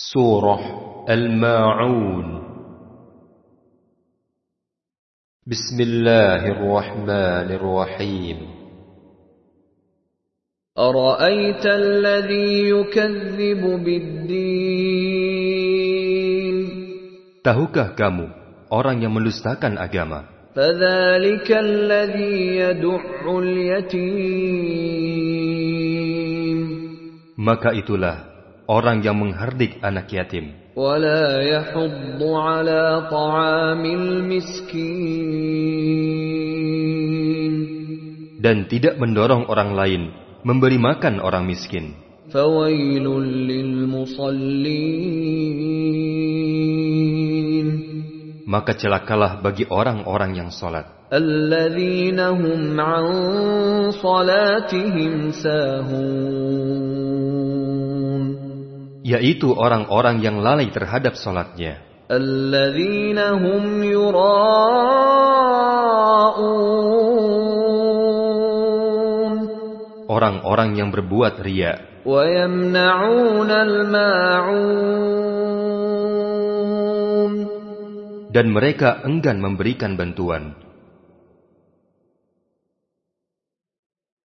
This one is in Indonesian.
سورة الماعون. بسم الله الرحمن الرحيم. أرأيت الذي يكذب بالدين؟ تهكه kamu orang yang mendustakan agama? فذلك الذي يدع اليتيم. Maka itulah orang yang menghardik anak yatim ولا يحض على طعام المسكين dan tidak mendorong orang lain memberi makan orang miskin. فويل للمصلين Maka celakalah bagi orang-orang yang sholat, الذين هم عن صلاتهم ساهون yaitu orang-orang yang lalai terhadap sholatnya. Orang-orang yang berbuat ria. Dan mereka enggan memberikan bantuan.